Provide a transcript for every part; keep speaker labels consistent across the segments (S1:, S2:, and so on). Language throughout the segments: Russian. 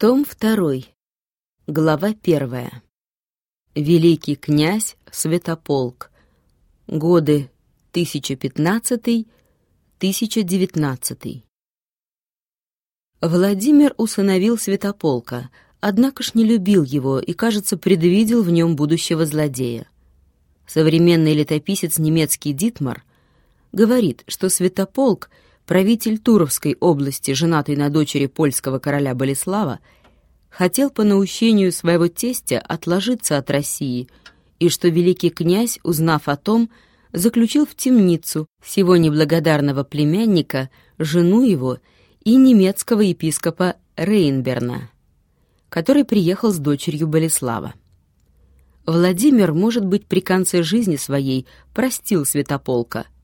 S1: Том 2. Глава 1. Великий князь Святополк. Годы 1015-1019. Владимир усыновил Святополка, однако ж не любил его и, кажется, предвидел в нем будущего злодея. Современный летописец немецкий Дитмар говорит, что Святополк — правитель Туровской области, женатый на дочери польского короля Болеслава, хотел по наущению своего тестя отложиться от России, и что великий князь, узнав о том, заключил в темницу всего неблагодарного племянника, жену его и немецкого епископа Рейнберна, который приехал с дочерью Болеслава. Владимир, может быть, при конце жизни своей простил Святополка –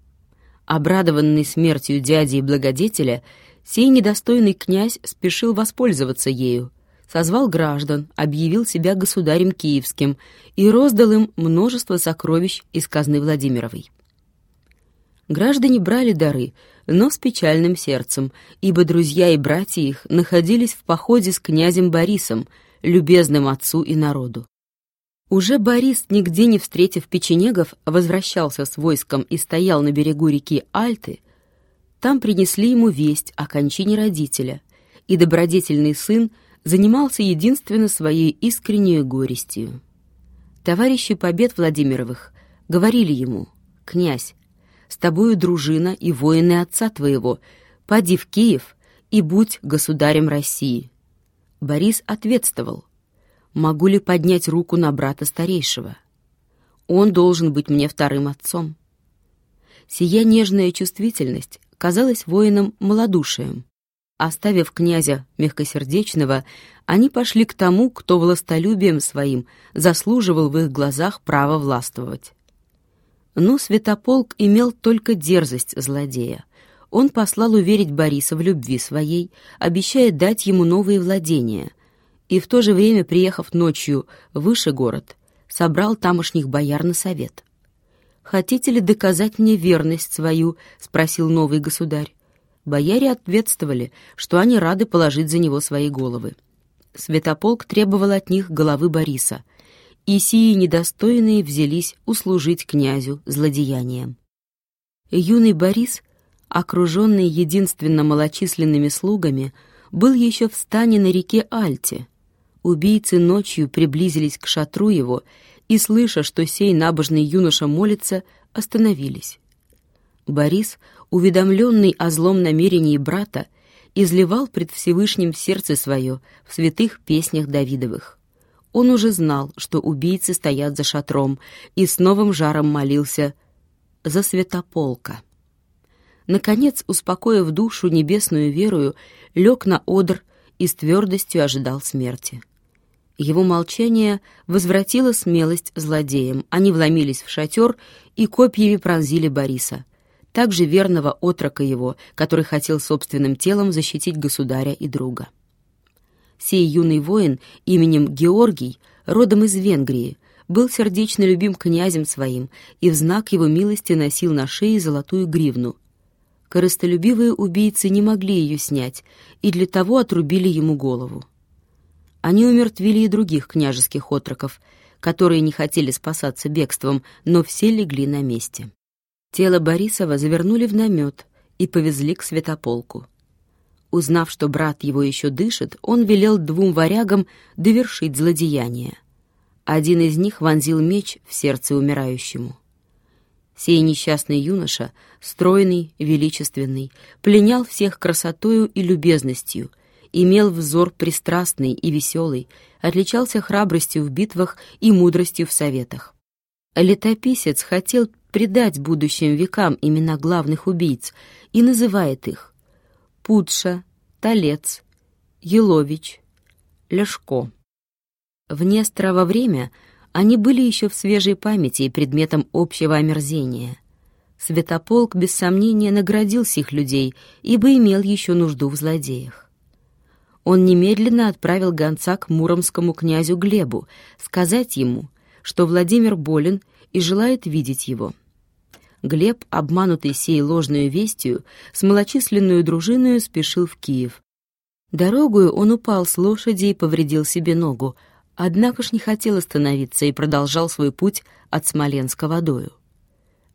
S1: Обрадованный смертью дяди и благодетеля, сей недостойный князь спешил воспользоваться ею, созвал граждан, объявил себя государем киевским и роздал им множество сокровищ из казны Владимировой. Граждане брали дары, но с печальным сердцем, ибо друзья и братья их находились в походе с князем Борисом, любезным отцу и народу. Уже Борис, нигде не встретив печенегов, возвращался с войском и стоял на берегу реки Альты. Там принесли ему весть о кончине родителя, и добродетельный сын занимался единственно своей искренней горестью. Товарищи побед Владимировых говорили ему, «Князь, с тобою дружина и воины отца твоего, поди в Киев и будь государем России». Борис ответствовал, могу ли поднять руку на брата старейшего. Он должен быть мне вторым отцом. Сия нежная чувствительность казалась воинам малодушием. Оставив князя мягкосердечного, они пошли к тому, кто властолюбием своим заслуживал в их глазах право властвовать. Но Святополк имел только дерзость злодея. Он послал уверить Бориса в любви своей, обещая дать ему новые владения — и в то же время, приехав ночью выше город, собрал тамошних бояр на совет. «Хотите ли доказать мне верность свою?» — спросил новый государь. Бояре ответствовали, что они рады положить за него свои головы. Святополк требовал от них головы Бориса, и сии недостойные взялись услужить князю злодеянием. Юный Борис, окруженный единственно малочисленными слугами, был еще в стане на реке Альте — Убийцы ночью приблизились к шатру его и, слыша, что сей набожный юноша молится, остановились. Борис, уведомленный о злом намерении брата, изливал пред Всевышним сердце свое в святых песнях Давидовых. Он уже знал, что убийцы стоят за шатром, и с новым жаром молился за святополка. Наконец, успокоив душу небесную верою, лег на одр и с твердостью ожидал смерти. Его молчание возвратило смелость злодеям. Они вломились в шатер и копьями пронзили Бориса, также верного отрока его, который хотел собственным телом защитить государя и друга. Сей юный воин именем Георгий, родом из Венгрии, был сердечно любим князем своим и в знак его милости носил на шее золотую гривну. Корыстолюбивые убийцы не могли ее снять и для того отрубили ему голову. Они умертвили и других княжеских отроков, которые не хотели спасаться бегством, но все легли на месте. Тело Борисова завернули в намет и повезли к святополку. Узнав, что брат его еще дышит, он велел двум варягам довершить злодеяние. Один из них вонзил меч в сердце умирающему. Сей несчастный юноша, стройный, величественный, пленял всех красотою и любезностью — имел взор пристрастный и веселый, отличался храбростью в битвах и мудростью в советах. Летописец хотел придать будущим векам имена главных убийц и называет их Пудша, Толец, Елович, Ляшко. В Несторово время они были еще в свежей памяти и предметом общего омерзения. Святополк, без сомнения, наградил сих людей, ибо имел еще нужду в злодеях он немедленно отправил гонца к муромскому князю Глебу сказать ему, что Владимир болен и желает видеть его. Глеб, обманутый сей ложную вестью, с малочисленную дружиною спешил в Киев. Дорогую он упал с лошади и повредил себе ногу, однако ж не хотел остановиться и продолжал свой путь от Смоленска водою.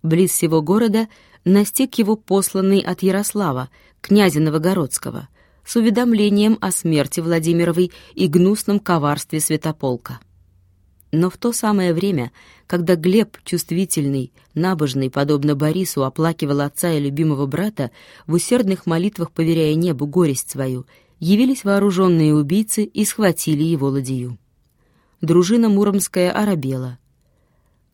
S1: Близ всего города настиг его посланный от Ярослава, князя Новогородского, с уведомлением о смерти Владимировой и гнусном коварстве Святополка. Но в то самое время, когда Глеб, чувствительный, набожный, подобно Борису, оплакивал отца и любимого брата, в усердных молитвах поверяя небу горесть свою, явились вооруженные убийцы и схватили его ладью. Дружина муромская оробела.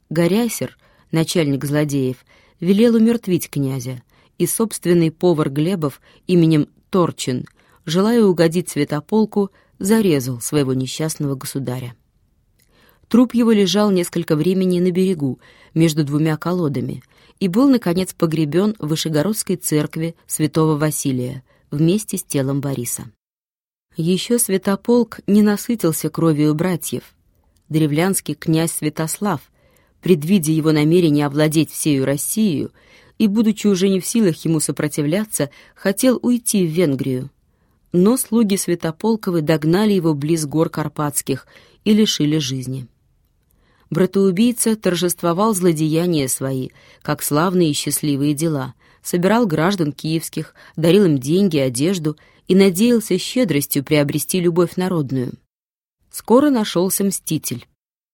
S1: Горясер, начальник злодеев, велел умертвить князя, и собственный повар Глебов именем Торчин, желая угодить святополку, зарезал своего несчастного государя. Труп его лежал несколько времени на берегу, между двумя колодами, и был, наконец, погребен в Вышегородской церкви святого Василия вместе с телом Бориса. Еще святополк не насытился кровью братьев. Древлянский князь Святослав, предвидя его намерение овладеть всею Россией и, будучи уже не в силах ему сопротивляться, хотел уйти в Венгрию. Но слуги Святополковы догнали его близ гор Карпатских и лишили жизни братоубийца торжествовал злодеяния свои, как славные и счастливые дела, собирал граждан киевских, дарил им деньги, одежду и надеялся щедростью приобрести любовь народную. Скоро нашелся мститель.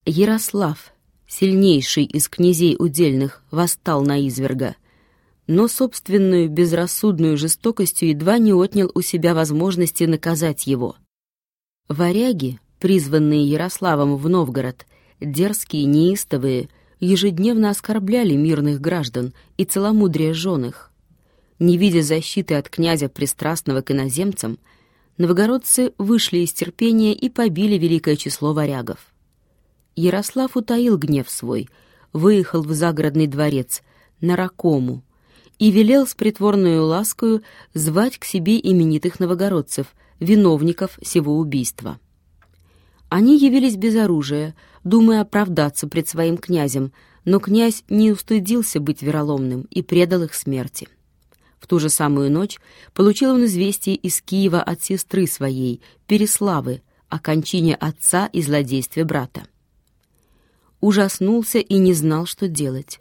S1: Ярослав, сильнейший из князей удельных, восстал на изверга, но собственную безрассудную жестокостью едва не отнял у себя возможности наказать его. Варяги, призванные Ярославом в Новгород, дерзкие, неистовые, ежедневно оскорбляли мирных граждан и целомудрие женых. Не видя защиты от князя пристрастного к иноземцам, новогородцы вышли из терпения и побили великое число варягов. Ярослав утаил гнев свой, выехал в загородный дворец, на Ракому, и велел с притворной ласкою звать к себе именитых новогородцев, виновников сего убийства. Они явились без оружия, думая оправдаться пред своим князем, но князь не устыдился быть вероломным и предал их смерти. В ту же самую ночь получил он известие из Киева от сестры своей, Переславы, о кончине отца и злодействе брата. Ужаснулся и не знал, что делать.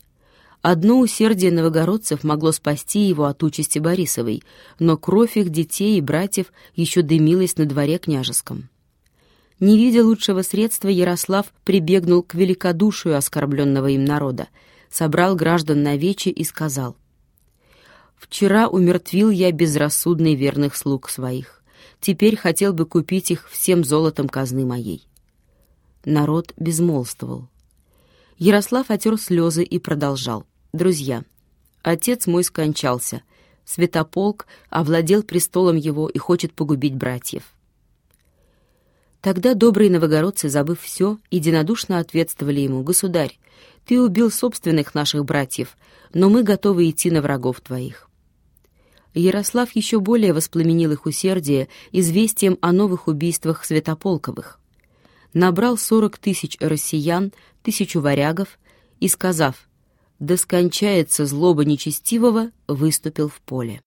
S1: Одно усердие новогородцев могло спасти его от участи Борисовой, но кровь их детей и братьев еще дымилась на дворе княжеском. Не видя лучшего средства, Ярослав прибегнул к великодушию оскорбленного им народа, собрал граждан на вече и сказал, «Вчера умертвил я безрассудный верных слуг своих. Теперь хотел бы купить их всем золотом казны моей». Народ безмолвствовал. Ярослав отер слезы и продолжал. «Друзья, отец мой скончался. Святополк овладел престолом его и хочет погубить братьев. Тогда добрые новогородцы, забыв все, единодушно ответствовали ему, «Государь, ты убил собственных наших братьев, но мы готовы идти на врагов твоих». Ярослав еще более воспламенил их усердие известием о новых убийствах Святополковых. Набрал сорок тысяч россиян, тысячу варягов и, сказав «Да скончается злоба нечестивого», выступил в поле.